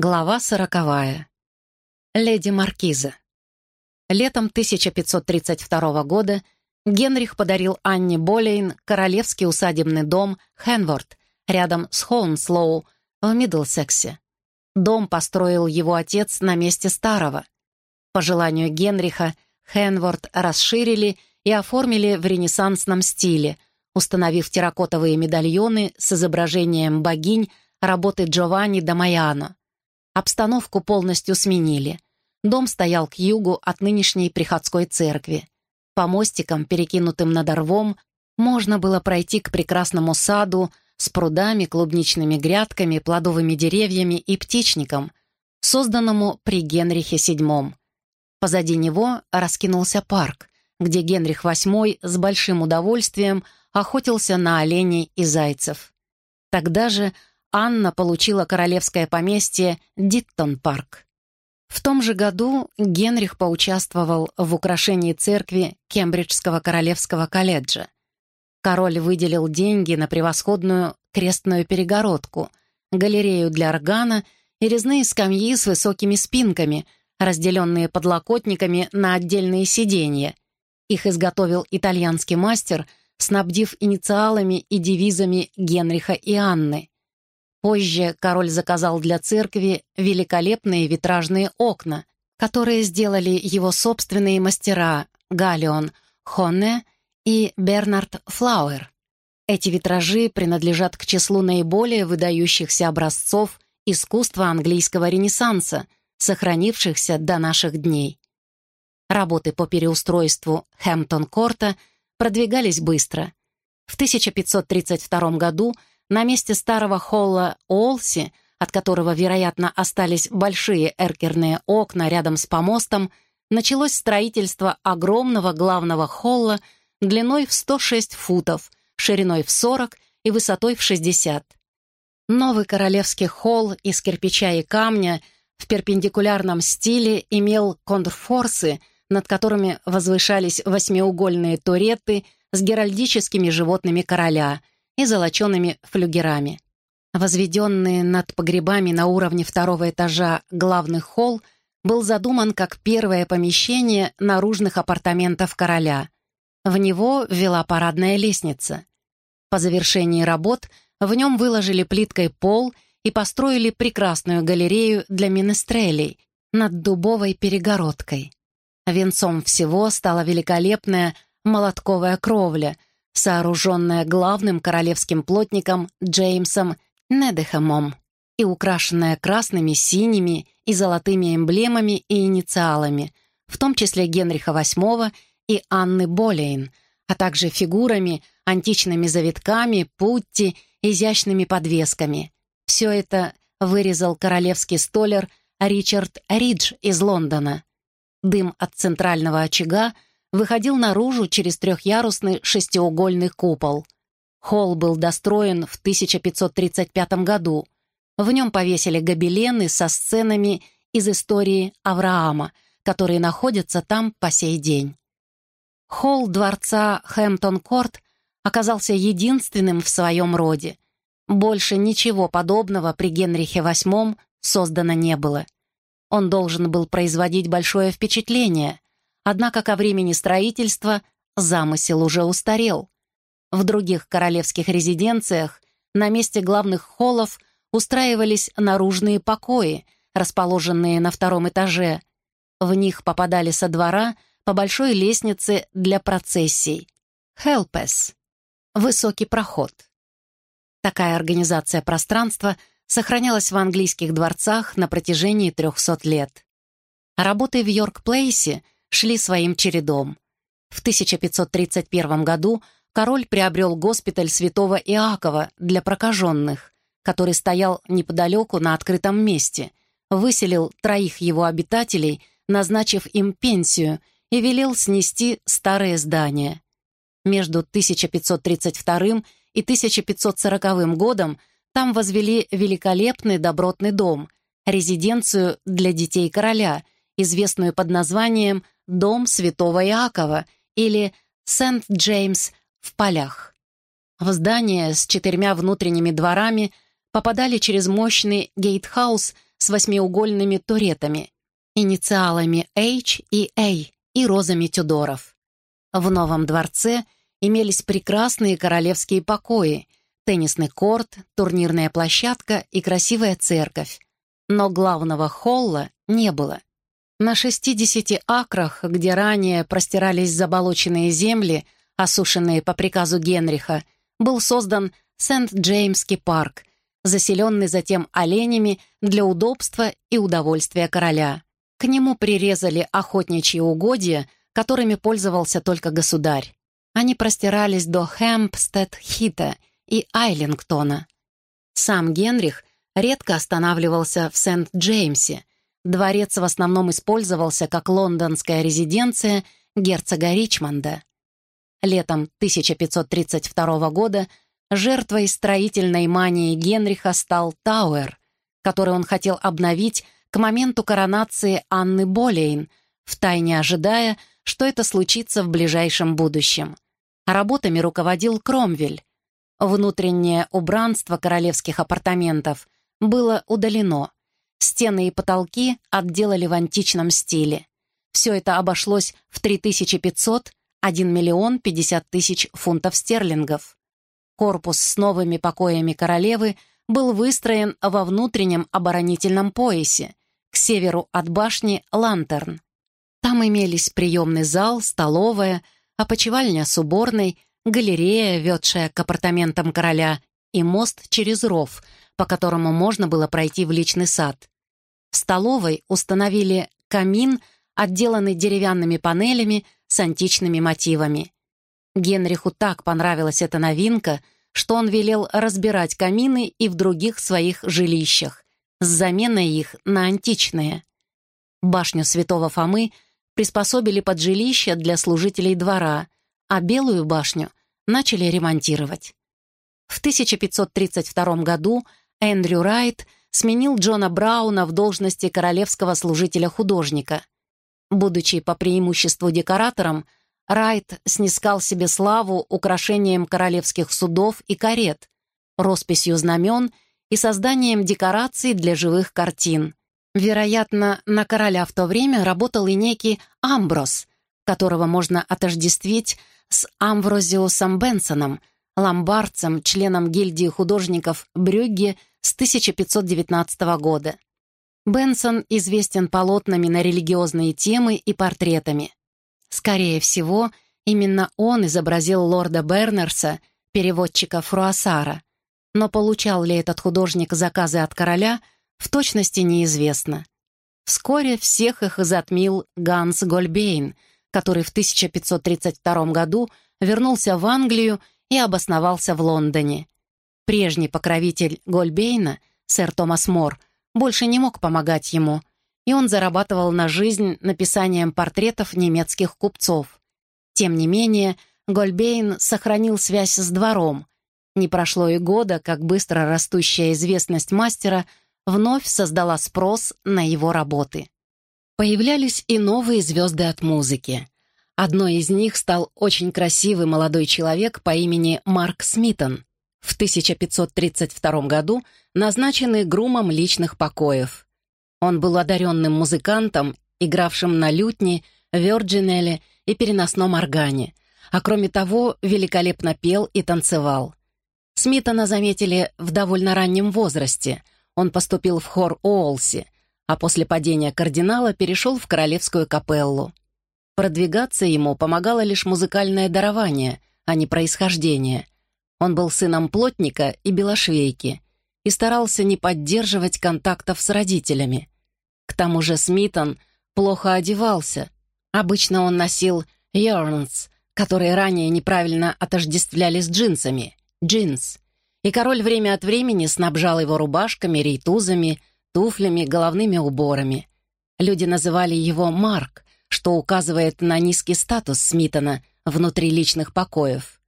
Глава сороковая. Леди Маркиза. Летом 1532 года Генрих подарил Анне Болейн королевский усадебный дом Хенворд рядом с Хоунслоу в Миддлсексе. Дом построил его отец на месте старого. По желанию Генриха Хенворд расширили и оформили в ренессансном стиле, установив терракотовые медальоны с изображением богинь работы Джованни да. Обстановку полностью сменили. Дом стоял к югу от нынешней приходской церкви. По мостикам, перекинутым над рвом, можно было пройти к прекрасному саду с прудами, клубничными грядками, плодовыми деревьями и птичником, созданному при Генрихе VII. Позади него раскинулся парк, где Генрих VIII с большим удовольствием охотился на оленей и зайцев. Тогда же Анна получила королевское поместье Диттон-парк. В том же году Генрих поучаствовал в украшении церкви Кембриджского королевского колледжа. Король выделил деньги на превосходную крестную перегородку, галерею для органа и резные скамьи с высокими спинками, разделенные подлокотниками на отдельные сиденья. Их изготовил итальянский мастер, снабдив инициалами и девизами Генриха и Анны. Позже король заказал для церкви великолепные витражные окна, которые сделали его собственные мастера Галион Хонне и Бернард Флауэр. Эти витражи принадлежат к числу наиболее выдающихся образцов искусства английского ренессанса, сохранившихся до наших дней. Работы по переустройству Хэмптон-Корта продвигались быстро. В 1532 году на месте старого холла Олси, от которого, вероятно, остались большие эркерные окна рядом с помостом, началось строительство огромного главного холла длиной в 106 футов, шириной в 40 и высотой в 60. Новый королевский холл из кирпича и камня в перпендикулярном стиле имел контрфорсы, над которыми возвышались восьмиугольные туреты с геральдическими животными короля — и золочеными флюгерами. Возведенный над погребами на уровне второго этажа главный холл был задуман как первое помещение наружных апартаментов короля. В него вела парадная лестница. По завершении работ в нем выложили плиткой пол и построили прекрасную галерею для минестрелей над дубовой перегородкой. Венцом всего стала великолепная молотковая кровля — сооруженная главным королевским плотником Джеймсом Недехэмом и украшенная красными, синими и золотыми эмблемами и инициалами, в том числе Генриха VIII и Анны Болейн, а также фигурами, античными завитками, путти, изящными подвесками. Все это вырезал королевский столер Ричард Ридж из Лондона. Дым от центрального очага — выходил наружу через трехъярусный шестиугольный купол. Холл был достроен в 1535 году. В нем повесили гобелены со сценами из истории Авраама, которые находятся там по сей день. Холл дворца Хэмптон-Корт оказался единственным в своем роде. Больше ничего подобного при Генрихе VIII создано не было. Он должен был производить большое впечатление, Однако ко времени строительства замысел уже устарел. В других королевских резиденциях на месте главных холлов устраивались наружные покои, расположенные на втором этаже. В них попадали со двора по большой лестнице для процессий. Хелпес — высокий проход. Такая организация пространства сохранялась в английских дворцах на протяжении 300 лет. Работы в Йорк-Плейсе — шли своим чередом. В 1531 году король приобрел госпиталь святого Иакова для прокаженных, который стоял неподалеку на открытом месте, выселил троих его обитателей, назначив им пенсию, и велел снести старое здание. Между 1532 и 1540 годом там возвели великолепный добротный дом, резиденцию для детей короля, известную под названием дом святого Иакова или Сент-Джеймс в полях. В здание с четырьмя внутренними дворами попадали через мощный гейтхаус с восьмиугольными туретами, инициалами H и A и розами Тюдоров. В новом дворце имелись прекрасные королевские покои, теннисный корт, турнирная площадка и красивая церковь. Но главного холла не было. На 60 акрах, где ранее простирались заболоченные земли, осушенные по приказу Генриха, был создан Сент-Джеймский парк, заселенный затем оленями для удобства и удовольствия короля. К нему прирезали охотничьи угодья, которыми пользовался только государь. Они простирались до Хэмпстед-Хита и Айлингтона. Сам Генрих редко останавливался в Сент-Джеймсе. Дворец в основном использовался как лондонская резиденция герцога Ричмонда. Летом 1532 года жертвой строительной мании Генриха стал Тауэр, который он хотел обновить к моменту коронации Анны Болейн, втайне ожидая, что это случится в ближайшем будущем. Работами руководил Кромвель. Внутреннее убранство королевских апартаментов было удалено. Стены и потолки отделали в античном стиле. Все это обошлось в 3500 1 миллион 50 тысяч фунтов стерлингов. Корпус с новыми покоями королевы был выстроен во внутреннем оборонительном поясе, к северу от башни Лантерн. Там имелись приемный зал, столовая, опочивальня с уборной, галерея, ведшая к апартаментам короля, и мост через ров, по которому можно было пройти в личный сад. В столовой установили камин, отделанный деревянными панелями с античными мотивами. Генриху так понравилась эта новинка, что он велел разбирать камины и в других своих жилищах, с заменой их на античные. Башню святого Фомы приспособили под жилище для служителей двора, а Белую башню начали ремонтировать. В 1532 году Эндрю Райт сменил Джона Брауна в должности королевского служителя-художника. Будучи по преимуществу декоратором, Райт снискал себе славу украшением королевских судов и карет, росписью знамен — и созданием декораций для живых картин. Вероятно, на короля в то время работал и некий Амброс, которого можно отождествить с Амврозиусом Бенсоном, ломбардцем, членом гильдии художников Брюгге с 1519 года. Бенсон известен полотнами на религиозные темы и портретами. Скорее всего, именно он изобразил лорда Бернерса, переводчика Фруасара, но получал ли этот художник заказы от короля, в точности неизвестно. Вскоре всех их затмил Ганс Гольбейн, который в 1532 году вернулся в Англию и обосновался в Лондоне. Прежний покровитель Гольбейна, сэр Томас Мор, больше не мог помогать ему, и он зарабатывал на жизнь написанием портретов немецких купцов. Тем не менее, Гольбейн сохранил связь с двором, не прошло и года, как быстро растущая известность мастера вновь создала спрос на его работы. Появлялись и новые звезды от музыки. Одной из них стал очень красивый молодой человек по имени Марк Смитон, в 1532 году назначенный грумом личных покоев. Он был одаренным музыкантом, игравшим на лютне, вёрджинеле и переносном органе, а кроме того великолепно пел и танцевал. Смитона заметили в довольно раннем возрасте. Он поступил в хор Уолси, а после падения кардинала перешел в королевскую капеллу. Продвигаться ему помогало лишь музыкальное дарование, а не происхождение. Он был сыном плотника и белошвейки и старался не поддерживать контактов с родителями. К тому же Смитон плохо одевался. Обычно он носил «йорнс», которые ранее неправильно отождествляли с джинсами джинс, и король время от времени снабжал его рубашками, рейтузами, туфлями, головными уборами. Люди называли его Марк, что указывает на низкий статус Смитона внутри личных покоев.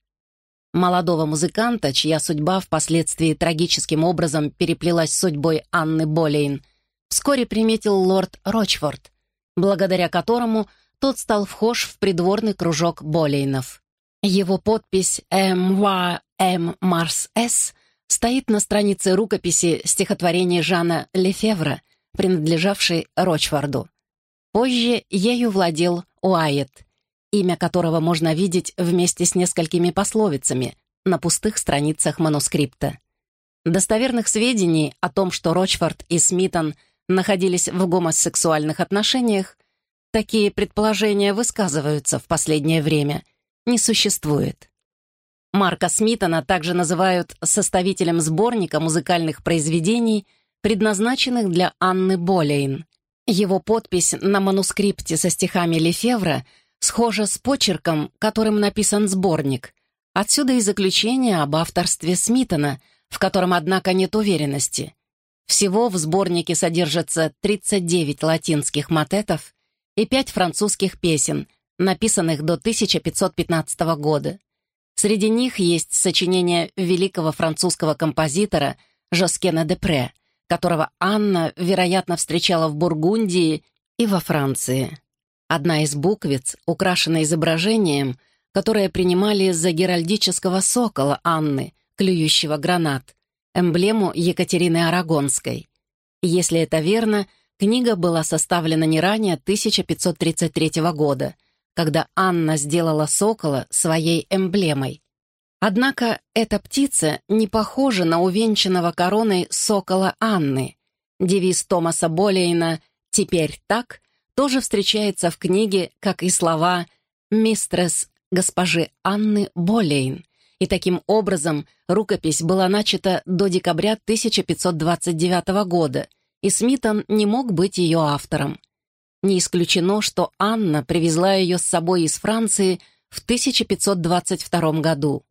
Молодого музыканта, чья судьба впоследствии трагическим образом переплелась с судьбой Анны Болейн, вскоре приметил лорд Рочфорд, благодаря которому тот стал вхож в придворный кружок Болейнов. Его подпись «М.В. М. Марс С. стоит на странице рукописи стихотворения Жана Лефевра, принадлежавшей Рочфорду. Позже ею владел Уайет, имя которого можно видеть вместе с несколькими пословицами на пустых страницах манускрипта. Достоверных сведений о том, что Рочфорд и Смитон находились в гомосексуальных отношениях, такие предположения высказываются в последнее время, не существует. Марка Смитона также называют составителем сборника музыкальных произведений, предназначенных для Анны Болейн. Его подпись на манускрипте со стихами Лефевра схожа с почерком, которым написан сборник. Отсюда и заключение об авторстве Смитона, в котором, однако, нет уверенности. Всего в сборнике содержится 39 латинских мотетов и 5 французских песен, написанных до 1515 года. Среди них есть сочинение великого французского композитора Жоскена де Пре, которого Анна, вероятно, встречала в Бургундии и во Франции. Одна из буквиц украшена изображением, которое принимали за геральдического сокола Анны, клюющего гранат, эмблему Екатерины Арагонской. Если это верно, книга была составлена не ранее 1533 года, когда Анна сделала сокола своей эмблемой. Однако эта птица не похожа на увенчанного короной сокола Анны. Девиз Томаса Болейна «Теперь так» тоже встречается в книге, как и слова «Мистресс госпожи Анны Болейн». И таким образом рукопись была начата до декабря 1529 года, и Смитон не мог быть ее автором. Не исключено, что Анна привезла ее с собой из Франции в 1522 году.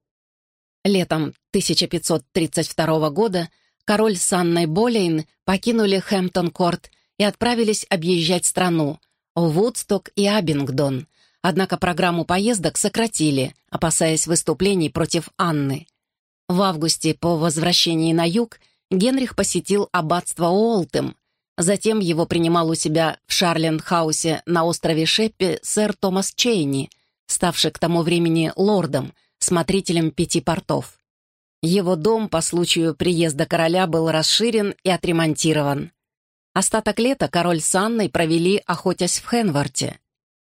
Летом 1532 года король с Анной Болейн покинули Хэмптон-Корт и отправились объезжать страну, Вудсток и Абингдон. Однако программу поездок сократили, опасаясь выступлений против Анны. В августе по возвращении на юг Генрих посетил аббатство Уолтем. Затем его принимал у себя в Шарленд-хаусе на острове Шеппи сэр Томас Чейни, ставший к тому времени лордом — смотрителем пяти портов. Его дом по случаю приезда короля был расширен и отремонтирован. Остаток лета король с Анной провели, охотясь в Хенварте.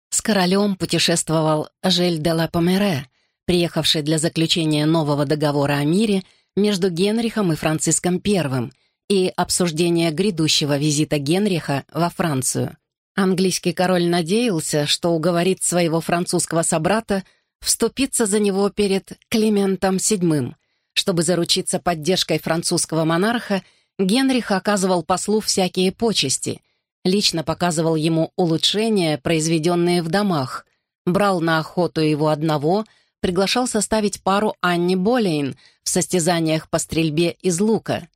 С королем путешествовал Жель де ла Помере, приехавший для заключения нового договора о мире между Генрихом и Франциском I и обсуждения грядущего визита Генриха во Францию. Английский король надеялся, что уговорит своего французского собрата вступиться за него перед Климентом VII. Чтобы заручиться поддержкой французского монарха, Генрих оказывал послу всякие почести, лично показывал ему улучшения, произведенные в домах, брал на охоту его одного, приглашал составить пару Анни Болейн в состязаниях по стрельбе из лука.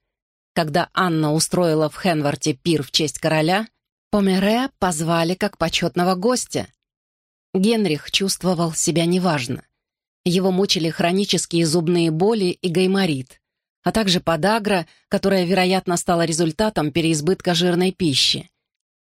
Когда Анна устроила в Хенварте пир в честь короля, Помере позвали как почетного гостя. Генрих чувствовал себя неважно. Его мучили хронические зубные боли и гайморит, а также подагра, которая, вероятно, стала результатом переизбытка жирной пищи.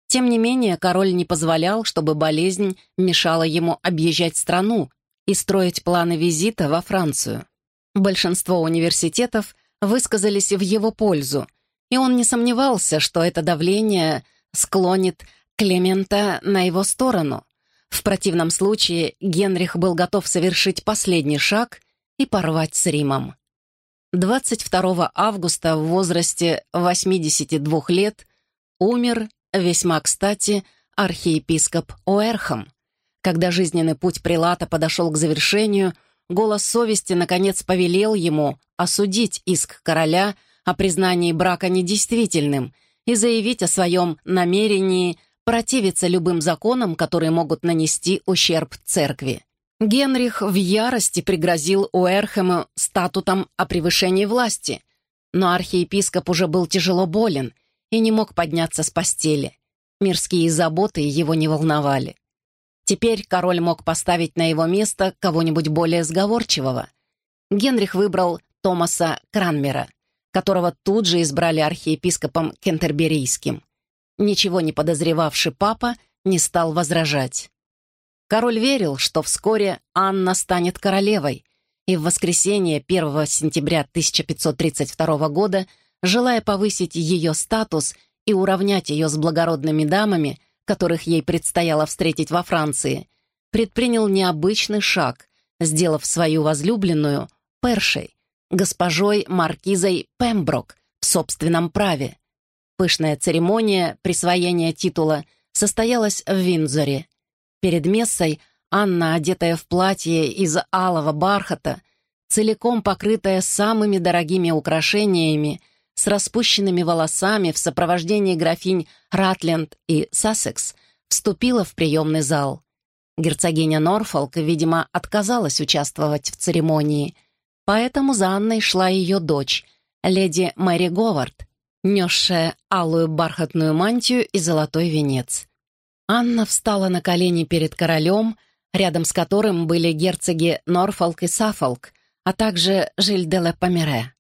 Тем не менее, король не позволял, чтобы болезнь мешала ему объезжать страну и строить планы визита во Францию. Большинство университетов высказались в его пользу, и он не сомневался, что это давление склонит Клемента на его сторону, в противном случае Генрих был готов совершить последний шаг и порвать с Римом. 22 августа в возрасте 82 лет умер, весьма кстати, архиепископ Оэрхам. Когда жизненный путь прилата подошел к завершению, голос совести наконец повелел ему осудить иск короля о признании брака недействительным и заявить о своем намерении противиться любым законам, которые могут нанести ущерб церкви. Генрих в ярости пригрозил Уэрхему статутом о превышении власти, но архиепископ уже был тяжело болен и не мог подняться с постели. Мирские заботы его не волновали. Теперь король мог поставить на его место кого-нибудь более сговорчивого. Генрих выбрал Томаса Кранмера, которого тут же избрали архиепископом Кентерберийским. Ничего не подозревавший папа не стал возражать. Король верил, что вскоре Анна станет королевой, и в воскресенье 1 сентября 1532 года, желая повысить ее статус и уравнять ее с благородными дамами, которых ей предстояло встретить во Франции, предпринял необычный шаг, сделав свою возлюбленную Першей, госпожой Маркизой Пемброк в собственном праве. Пышная церемония присвоения титула состоялась в Виндзоре. Перед мессой Анна, одетая в платье из алого бархата, целиком покрытая самыми дорогими украшениями, с распущенными волосами в сопровождении графинь Ратленд и Сассекс, вступила в приемный зал. Герцогиня Норфолк, видимо, отказалась участвовать в церемонии, поэтому за Анной шла ее дочь, леди Мэри Говард, несшая алую бархатную мантию и золотой венец. Анна встала на колени перед королем, рядом с которым были герцоги Норфолк и Саффолк, а также Жиль де Помере.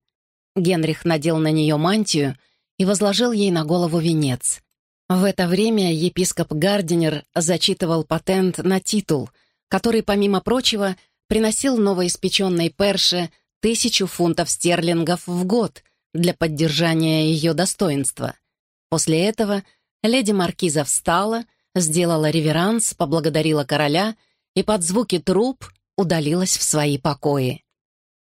Генрих надел на нее мантию и возложил ей на голову венец. В это время епископ Гардинер зачитывал патент на титул, который, помимо прочего, приносил новоиспеченной Перше тысячу фунтов стерлингов в год для поддержания ее достоинства. После этого леди Маркиза встала, сделала реверанс, поблагодарила короля и под звуки труп удалилась в свои покои.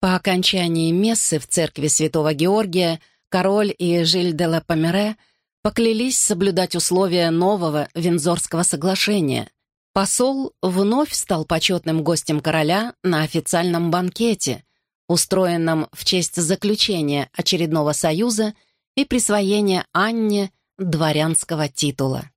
По окончании мессы в церкви святого Георгия король и Жиль де ла Помере поклялись соблюдать условия нового Вензорского соглашения. Посол вновь стал почетным гостем короля на официальном банкете, устроенном в честь заключения очередного союза и присвоения Анне дворянского титула.